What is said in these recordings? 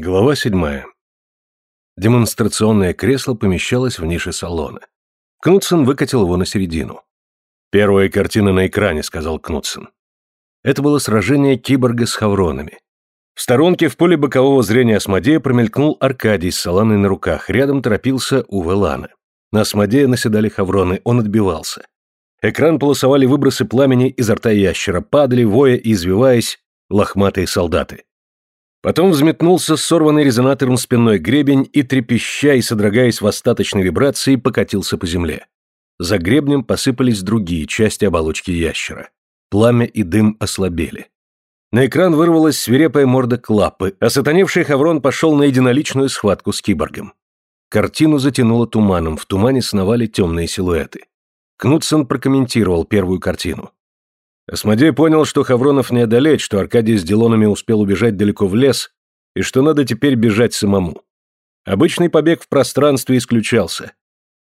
Глава седьмая. Демонстрационное кресло помещалось в нише салона. Кнутсон выкатил его на середину. «Первая картина на экране», — сказал Кнутсон. Это было сражение киборга с хавронами. В сторонке в поле бокового зрения Асмодея промелькнул Аркадий с саланой на руках, рядом торопился Уве Лана. На Асмодея наседали хавроны, он отбивался. Экран полосовали выбросы пламени изо рта ящера, падали, воя и извиваясь, лохматые солдаты. Потом взметнулся сорванный резонатором спинной гребень и, трепеща и содрогаясь в остаточной вибрации, покатился по земле. За гребнем посыпались другие части оболочки ящера. Пламя и дым ослабели. На экран вырвалась свирепая морда клапы, а сатаневший Хаврон пошел на единоличную схватку с киборгом. Картину затянуло туманом, в тумане сновали темные силуэты. Кнутсон прокомментировал первую картину. Осмодей понял, что Хавронов не одолеть, что Аркадий с Делонами успел убежать далеко в лес, и что надо теперь бежать самому. Обычный побег в пространстве исключался.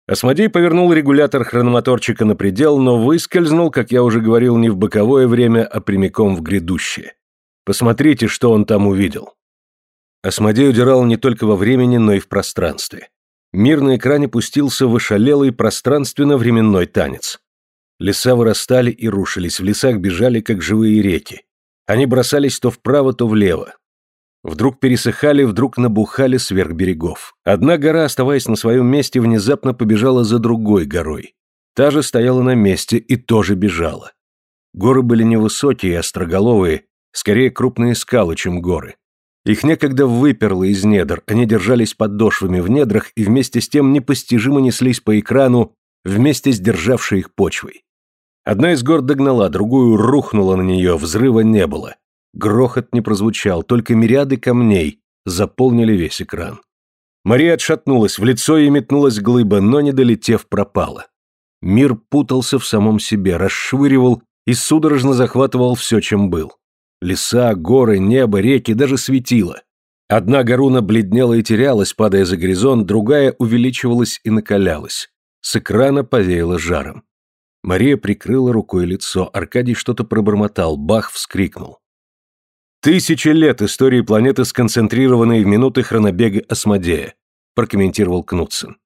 Осмодей повернул регулятор хрономоторчика на предел, но выскользнул, как я уже говорил, не в боковое время, а прямиком в грядущее. Посмотрите, что он там увидел. Осмодей удирал не только во времени, но и в пространстве. Мир на экране пустился в ошалелый пространственно-временной танец. Леса вырастали и рушились, в лесах бежали, как живые реки. Они бросались то вправо, то влево. Вдруг пересыхали, вдруг набухали сверх берегов. Одна гора, оставаясь на своем месте, внезапно побежала за другой горой. Та же стояла на месте и тоже бежала. Горы были невысокие и остроголовые, скорее крупные скалы, чем горы. Их некогда выперло из недр, они держались подошвами в недрах и вместе с тем непостижимо неслись по экрану, вместе с державшей их почвой. Одна из гор догнала, другую рухнула на нее, взрыва не было. Грохот не прозвучал, только мириады камней заполнили весь экран. Мария отшатнулась, в лицо ей метнулась глыба, но, не долетев, пропала. Мир путался в самом себе, расшвыривал и судорожно захватывал все, чем был. Леса, горы, небо, реки, даже светило. Одна горуна бледнела и терялась, падая за горизонт, другая увеличивалась и накалялась. С экрана повеяло жаром. Мария прикрыла рукой лицо, Аркадий что-то пробормотал, Бах вскрикнул. «Тысячи лет истории планеты, сконцентрированные в минуты хронобега Асмодея», прокомментировал Кнутсен.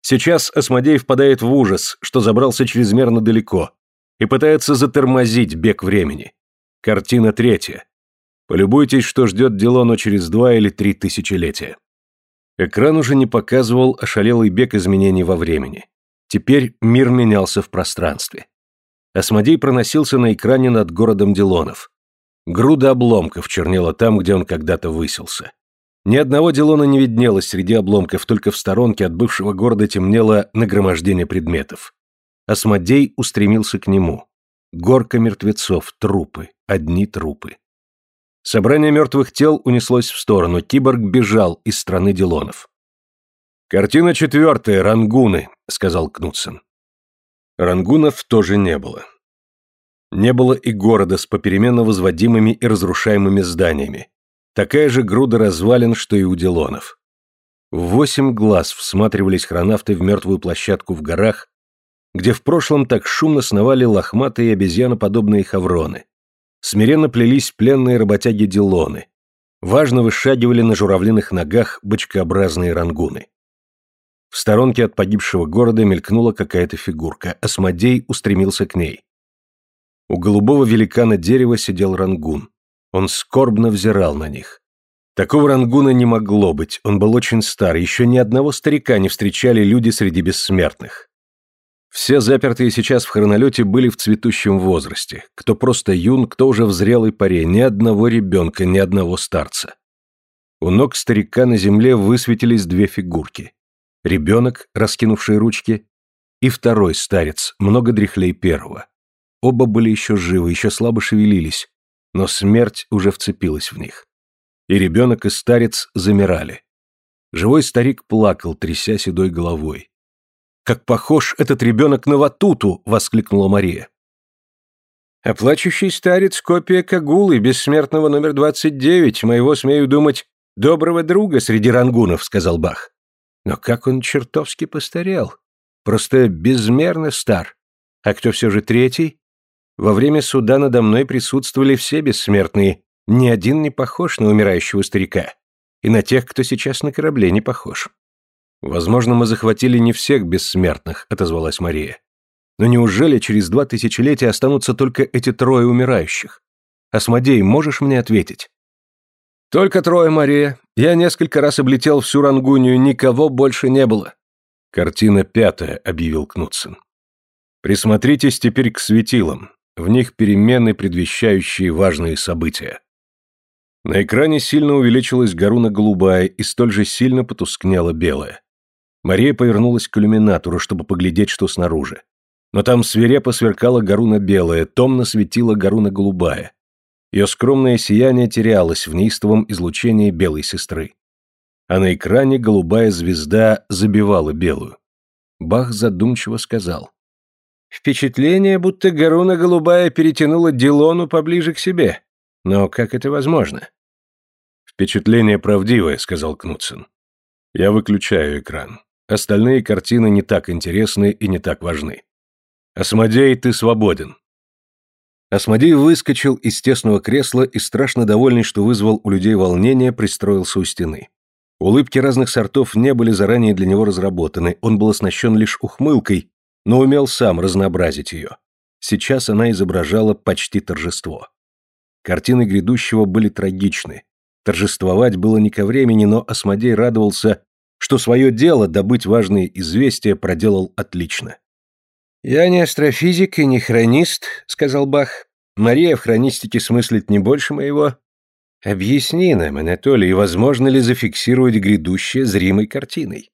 «Сейчас Асмодей впадает в ужас, что забрался чрезмерно далеко, и пытается затормозить бег времени. Картина третья. Полюбуйтесь, что ждет Делону через два или три тысячелетия». Экран уже не показывал ошалелый бег изменений во времени. Теперь мир менялся в пространстве. Осмодей проносился на экране над городом Дилонов. Груда обломков чернела там, где он когда-то высился. Ни одного Дилона не виднелось среди обломков, только в сторонке от бывшего города темнело нагромождение предметов. Осмодей устремился к нему. Горка мертвецов, трупы, одни трупы. Собрание мертвых тел унеслось в сторону, киборг бежал из страны Дилонов. «Картина четвертая, рангуны», — сказал Кнутсен. Рангунов тоже не было. Не было и города с попеременно возводимыми и разрушаемыми зданиями. Такая же груда развалин, что и у Делонов. Восемь глаз всматривались хронавты в мертвую площадку в горах, где в прошлом так шумно сновали лохматые и обезьяноподобные хавроны. Смиренно плелись пленные работяги Делоны. Важно вышагивали на журавлиных ногах бочкообразные рангуны. В сторонке от погибшего города мелькнула какая-то фигурка. Осмодей устремился к ней. У голубого великана дерева сидел рангун. Он скорбно взирал на них. Такого рангуна не могло быть, он был очень стар, еще ни одного старика не встречали люди среди бессмертных. Все запертые сейчас в хронолете были в цветущем возрасте, кто просто юн, кто уже в зрелой паре, ни одного ребенка, ни одного старца. У ног старика на земле высветились две фигурки ребенок, раскинувший ручки, и второй старец, много дряхлей первого. Оба были еще живы, еще слабо шевелились, но смерть уже вцепилась в них. И ребенок, и старец замирали. Живой старик плакал, тряся седой головой. «Как похож этот ребенок на Ватуту!» — воскликнула Мария. «А плачущий старец — копия Кагулы, бессмертного номер 29, моего, смею думать, доброго друга среди рангунов», — сказал Бах. Но как он чертовски постарел. Просто безмерно стар. А кто все же третий? Во время суда надо мной присутствовали все бессмертные. Ни один не похож на умирающего старика. и на тех, кто сейчас на корабле не похож. «Возможно, мы захватили не всех бессмертных», — отозвалась Мария. «Но неужели через два тысячелетия останутся только эти трое умирающих? Осмодей, можешь мне ответить?» «Только трое, Мария. Я несколько раз облетел всю Рангунию, никого больше не было». «Картина пятая», — объявил Кнутсен. «Присмотритесь теперь к светилам. В них перемены, предвещающие важные события». На экране сильно увеличилась горуна голубая и столь же сильно потускнела белая. Мария повернулась к иллюминатору, чтобы поглядеть, что снаружи. Но там свирепо сверкала горуна белая, томно светила горуна голубая. Ее скромное сияние терялось в неистовом излучении белой сестры. А на экране голубая звезда забивала белую. Бах задумчиво сказал. «Впечатление, будто горуна голубая перетянула Дилону поближе к себе. Но как это возможно?» «Впечатление правдивое», — сказал Кнутсен. «Я выключаю экран. Остальные картины не так интересны и не так важны. Осмодей, ты свободен. Осмодей выскочил из тесного кресла и, страшно довольный, что вызвал у людей волнение, пристроился у стены. Улыбки разных сортов не были заранее для него разработаны, он был оснащен лишь ухмылкой, но умел сам разнообразить ее. Сейчас она изображала почти торжество. Картины грядущего были трагичны. Торжествовать было не ко времени, но Осмодей радовался, что свое дело добыть важные известия проделал отлично. «Я не астрофизик и не хронист», — сказал Бах. «Мария в хронистике смыслит не больше моего. Объясни нам, Анатолий, возможно ли зафиксировать грядущее зримой картиной?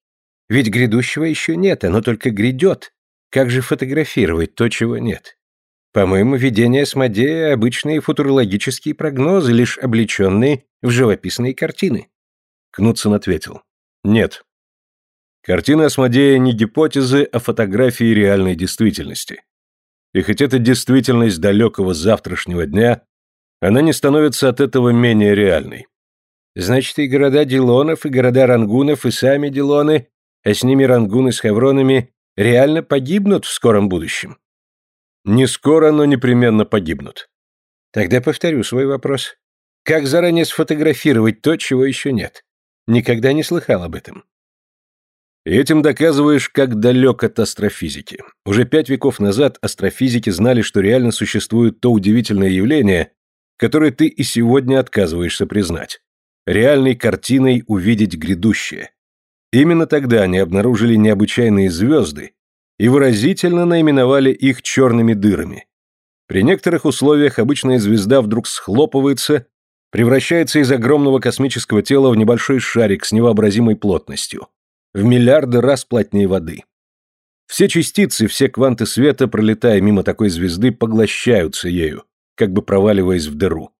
Ведь грядущего еще нет, оно только грядет. Как же фотографировать то, чего нет? По-моему, видения Асмодея — обычные футурологические прогнозы, лишь облеченные в живописные картины». Кнутсон ответил. Нет. Картины Асмодея не гипотезы, а фотографии реальной действительности. И хоть это действительность далекого завтрашнего дня, она не становится от этого менее реальной. Значит, и города Дилонов, и города Рангунов, и сами Дилоны, а с ними Рангуны с Хавронами, реально погибнут в скором будущем? Не скоро, но непременно погибнут. Тогда повторю свой вопрос. Как заранее сфотографировать то, чего еще нет? Никогда не слыхал об этом. Этим доказываешь, как далек от астрофизики. Уже пять веков назад астрофизики знали, что реально существует то удивительное явление, которое ты и сегодня отказываешься признать. Реальной картиной увидеть грядущее. Именно тогда они обнаружили необычайные звезды и выразительно наименовали их черными дырами. При некоторых условиях обычная звезда вдруг схлопывается превращается из огромного космического тела в небольшой шарик с невообразимой плотностью, в миллиарды раз плотнее воды. Все частицы, все кванты света, пролетая мимо такой звезды, поглощаются ею, как бы проваливаясь в дыру.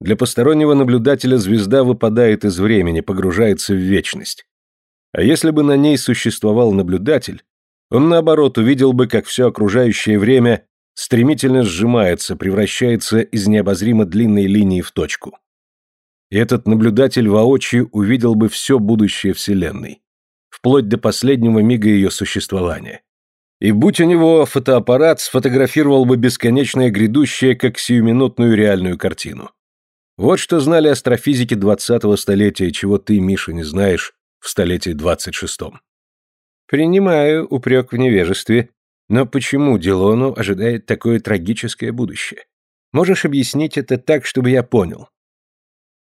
Для постороннего наблюдателя звезда выпадает из времени, погружается в вечность. А если бы на ней существовал наблюдатель, он, наоборот, увидел бы, как все окружающее время стремительно сжимается, превращается из необозримо длинной линии в точку. И этот наблюдатель воочию увидел бы все будущее Вселенной, вплоть до последнего мига ее существования. И будь у него фотоаппарат, сфотографировал бы бесконечное грядущее как сиюминутную реальную картину. Вот что знали астрофизики 20-го столетия, чего ты, Миша, не знаешь в столетии 26-м. Принимаю упрек в невежестве, но почему Дилону ожидает такое трагическое будущее? Можешь объяснить это так, чтобы я понял?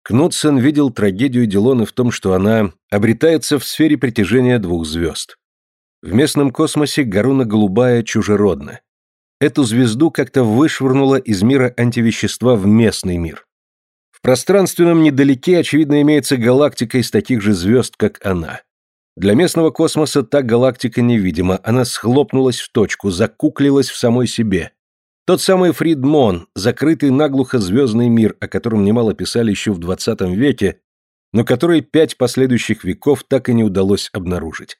Кнутсен видел трагедию Дилоны в том, что она обретается в сфере притяжения двух звезд. В местном космосе Гаруна Голубая чужеродна. Эту звезду как-то вышвырнуло из мира антивещества в местный мир. В пространственном недалеке, очевидно, имеется галактика из таких же звезд, как она. Для местного космоса та галактика невидима, она схлопнулась в точку, закуклилась в самой себе. Тот самый Фридмон, закрытый наглухо звездный мир, о котором немало писали еще в 20 веке, но который пять последующих веков так и не удалось обнаружить.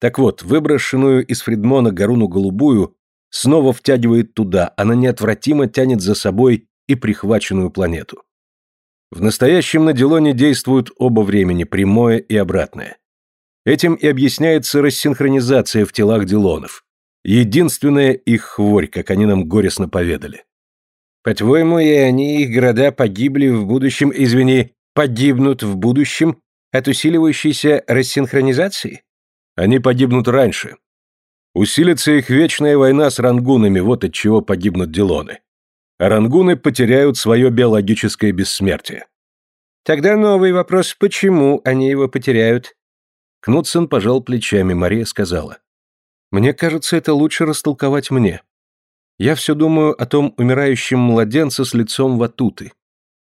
Так вот, выброшенную из Фридмона Гаруну Голубую снова втягивает туда, она неотвратимо тянет за собой и прихваченную планету. В настоящем на Дилоне действуют оба времени, прямое и обратное. Этим и объясняется рассинхронизация в телах Дилонов. Единственная их хворь, как они нам горестно поведали. По-твоему, и они, их города погибли в будущем, извини, Погибнут в будущем от усиливающейся рассинхронизации? Они погибнут раньше. Усилится их вечная война с рангунами, вот от чего погибнут Дилоны. А рангуны потеряют свое биологическое бессмертие. Тогда новый вопрос, почему они его потеряют? Кнутсон пожал плечами, Мария сказала. Мне кажется, это лучше растолковать мне. Я все думаю о том умирающем младенце с лицом ватуты.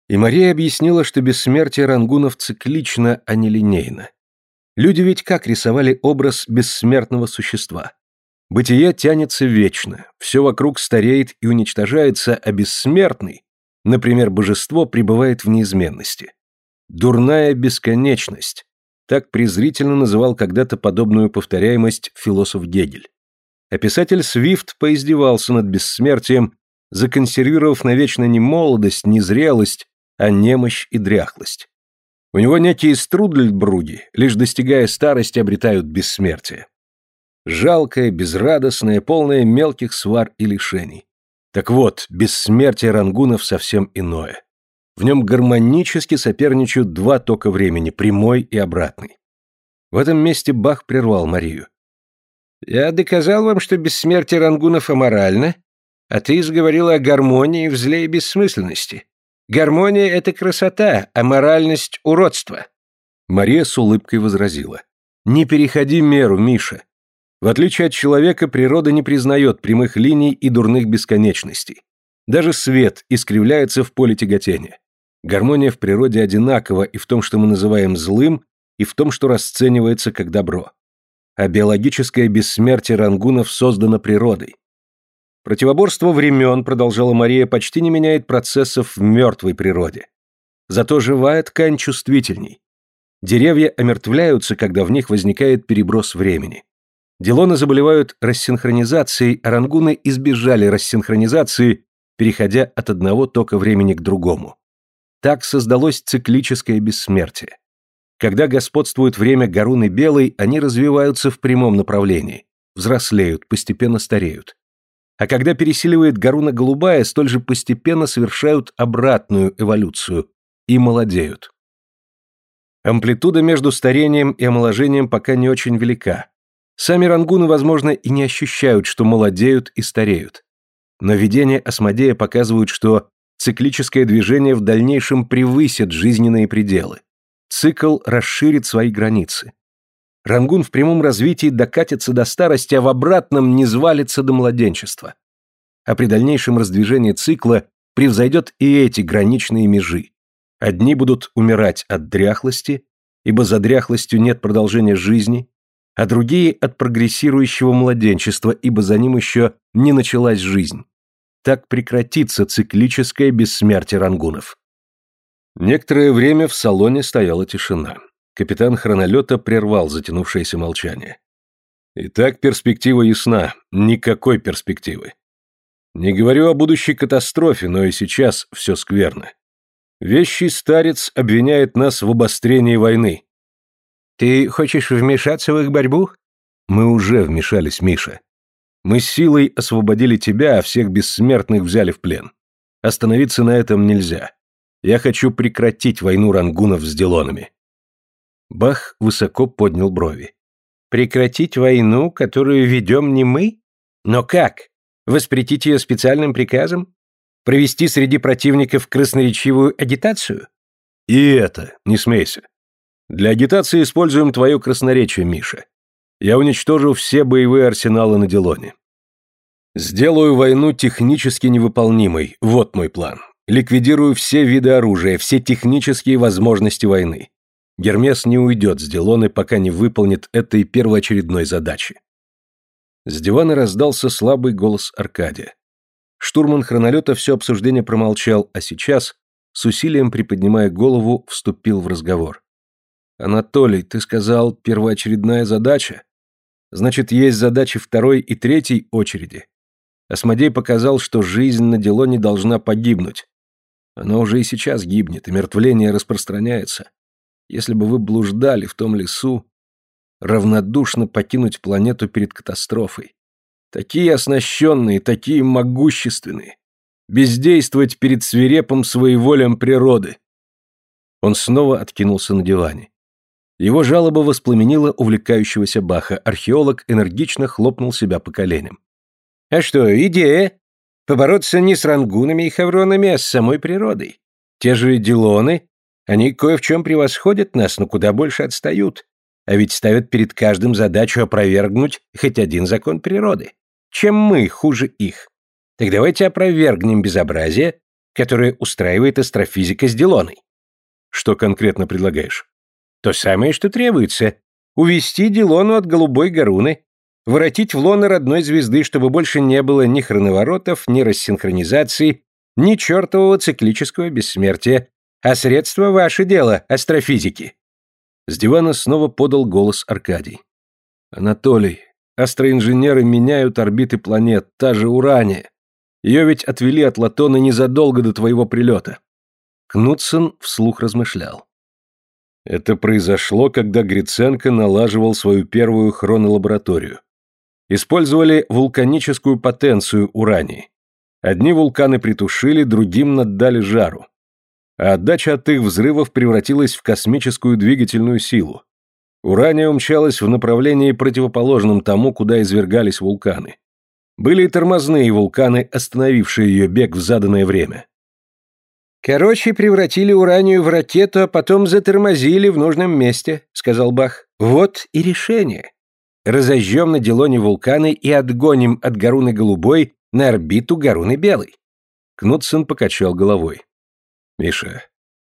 И Мария объяснила, что бессмертие рангунов циклично, а не линейно. Люди ведь как рисовали образ бессмертного существа? Бытие тянется вечно, все вокруг стареет и уничтожается, а бессмертный, например, божество, пребывает в неизменности. Дурная бесконечность. Так презрительно называл когда-то подобную повторяемость философ Гегель. А писатель Свифт поиздевался над бессмертием, законсервировав навечно не молодость, не зрелость, а немощь и дряхлость. У него некие струдельбруги, лишь достигая старости, обретают бессмертие. Жалкое, безрадостное, полное мелких свар и лишений. Так вот, бессмертие рангунов совсем иное. В нем гармонически соперничают два тока времени, прямой и обратный. В этом месте Бах прервал Марию. «Я доказал вам, что бессмертие рангунов аморально, а ты заговорила о гармонии в зле и бессмысленности. Гармония — это красота, а моральность — уродство». Мария с улыбкой возразила. «Не переходи меру, Миша. В отличие от человека, природа не признает прямых линий и дурных бесконечностей. Даже свет искривляется в поле тяготения. Гармония в природе одинакова и в том, что мы называем злым, и в том, что расценивается как добро. А биологическое бессмертие рангунов создано природой. Противоборство времен, продолжала Мария, почти не меняет процессов в мертвой природе. Зато живая ткань чувствительней. Деревья омертвляются, когда в них возникает переброс времени. Дилоны заболевают рассинхронизацией, а рангуны избежали рассинхронизации, переходя от одного тока времени к другому. Так создалось циклическое бессмертие. Когда господствует время Гаруны Белой, они развиваются в прямом направлении, взрослеют, постепенно стареют. А когда пересиливает Гаруна Голубая, столь же постепенно совершают обратную эволюцию и молодеют. Амплитуда между старением и омоложением пока не очень велика, Сами рангуны, возможно, и не ощущают, что молодеют и стареют. Но видения Асмодея показывают, что циклическое движение в дальнейшем превысит жизненные пределы. Цикл расширит свои границы. Рангун в прямом развитии докатится до старости, а в обратном не звалится до младенчества. А при дальнейшем раздвижении цикла превзойдет и эти граничные межи. Одни будут умирать от дряхлости, ибо за дряхлостью нет продолжения жизни, а другие от прогрессирующего младенчества, ибо за ним еще не началась жизнь. Так прекратится циклическое бессмертие рангунов. Некоторое время в салоне стояла тишина. Капитан хронолета прервал затянувшееся молчание. Итак, перспектива ясна. Никакой перспективы. Не говорю о будущей катастрофе, но и сейчас все скверно. Вещий старец обвиняет нас в обострении войны. Ты хочешь вмешаться в их борьбу? Мы уже вмешались, Миша. Мы силой освободили тебя, а всех бессмертных взяли в плен. Остановиться на этом нельзя. Я хочу прекратить войну рангунов с Дилонами. Бах высоко поднял брови. Прекратить войну, которую ведем не мы? Но как? Воспретить ее специальным приказом? Провести среди противников красноречивую агитацию? И это, не смейся. Для агитации используем твое красноречие, Миша. Я уничтожу все боевые арсеналы на Делоне. Сделаю войну технически невыполнимой. Вот мой план. Ликвидирую все виды оружия, все технические возможности войны. Гермес не уйдет с Делоны, пока не выполнит этой первоочередной задачи. С дивана раздался слабый голос Аркадия. Штурман хронолета все обсуждение промолчал, а сейчас, с усилием приподнимая голову, вступил в разговор. Анатолий, ты сказал, первоочередная задача? Значит, есть задачи второй и третьей очереди. Осмодей показал, что жизнь на дело не должна погибнуть. Она уже и сейчас гибнет, и мертвление распространяется. Если бы вы блуждали в том лесу, равнодушно покинуть планету перед катастрофой. Такие оснащенные, такие могущественные. Бездействовать перед свирепым своеволием природы. Он снова откинулся на диване. Его жалоба воспламенила увлекающегося Баха. Археолог энергично хлопнул себя по коленям. «А что, идея? Побороться не с рангунами и хавронами, а с самой природой. Те же Дилоны, они кое в чем превосходят нас, но куда больше отстают. А ведь ставят перед каждым задачу опровергнуть хоть один закон природы. Чем мы хуже их? Так давайте опровергнем безобразие, которое устраивает астрофизика с Дилоной. Что конкретно предлагаешь? То самое, что требуется. Увести Дилону от голубой горуны, воротить в лоно родной звезды, чтобы больше не было ни хроноворотов, ни рассинхронизации, ни чертового циклического бессмертия, а средства ваше дело, астрофизики. С дивана снова подал голос Аркадий. Анатолий, астроинженеры меняют орбиты планет, та же Урания. Ее ведь отвели от Латона незадолго до твоего прилета. Кнутсон вслух размышлял. Это произошло, когда Гриценко налаживал свою первую хронолабораторию. Использовали вулканическую потенцию урании. Одни вулканы притушили, другим наддали жару. А отдача от их взрывов превратилась в космическую двигательную силу. Урания умчалась в направлении противоположном тому, куда извергались вулканы. Были и тормозные вулканы, остановившие ее бег в заданное время. «Короче, превратили уранию в ракету, а потом затормозили в нужном месте», — сказал Бах. «Вот и решение. Разожжем на Делоне вулканы и отгоним от Горуны Голубой на орбиту Горуны Белой». Кнутсон покачал головой. «Миша,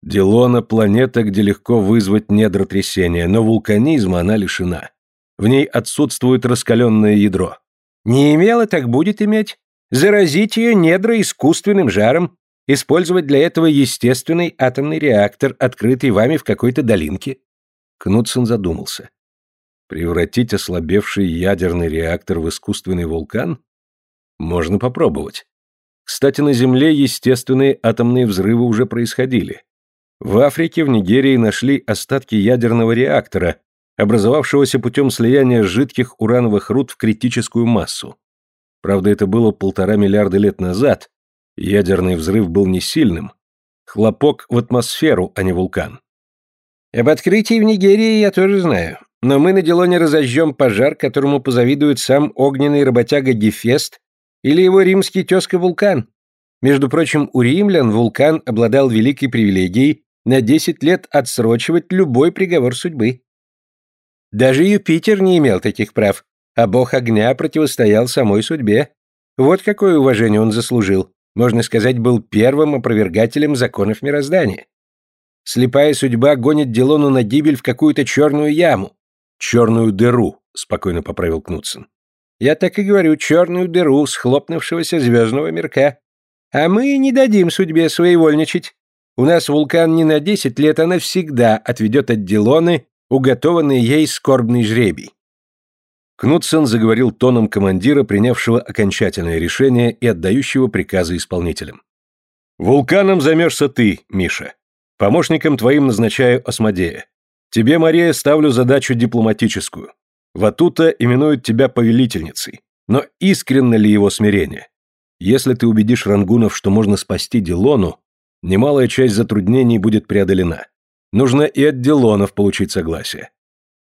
Делона — планета, где легко вызвать недротрясение, но вулканизма она лишена. В ней отсутствует раскаленное ядро». «Не имела, так будет иметь. Заразить ее недра искусственным жаром, Использовать для этого естественный атомный реактор, открытый вами в какой-то долинке?» Кнутсон задумался. «Превратить ослабевший ядерный реактор в искусственный вулкан? Можно попробовать. Кстати, на Земле естественные атомные взрывы уже происходили. В Африке, в Нигерии нашли остатки ядерного реактора, образовавшегося путем слияния жидких урановых руд в критическую массу. Правда, это было полтора миллиарда лет назад, Ядерный взрыв был не сильным. Хлопок в атмосферу, а не вулкан. Об открытии в Нигерии я тоже знаю. Но мы на Делоне разожжем пожар, которому позавидует сам огненный работяга Гефест или его римский тезка-вулкан. Между прочим, у римлян вулкан обладал великой привилегией на 10 лет отсрочивать любой приговор судьбы. Даже Юпитер не имел таких прав, а бог огня противостоял самой судьбе. Вот какое уважение он заслужил можно сказать, был первым опровергателем законов мироздания. Слепая судьба гонит Дилону на гибель в какую-то черную яму. Черную дыру, спокойно поправил Кнутсон. Я так и говорю, черную дыру схлопнувшегося звездного мирка. А мы не дадим судьбе своевольничать. У нас вулкан не на десять лет, а навсегда отведет от Дилоны уготованный ей скорбный жребий. Кнутсен заговорил тоном командира, принявшего окончательное решение и отдающего приказы исполнителям. «Вулканом займешься ты, Миша. Помощником твоим назначаю Осмодея. Тебе, Мария, ставлю задачу дипломатическую. Ватута именует тебя повелительницей. Но искренне ли его смирение? Если ты убедишь рангунов, что можно спасти Дилону, немалая часть затруднений будет преодолена. Нужно и от Дилонов получить согласие.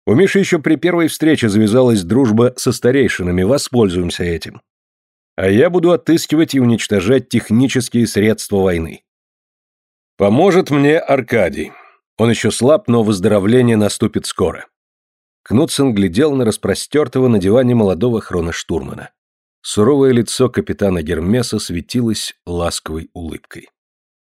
У Миши еще при первой встрече завязалась дружба со старейшинами, воспользуемся этим. А я буду отыскивать и уничтожать технические средства войны. Поможет мне Аркадий. Он еще слаб, но выздоровление наступит скоро. Кнутсен глядел на распростертого на диване молодого хроноштурмана. Суровое лицо капитана Гермеса светилось ласковой улыбкой.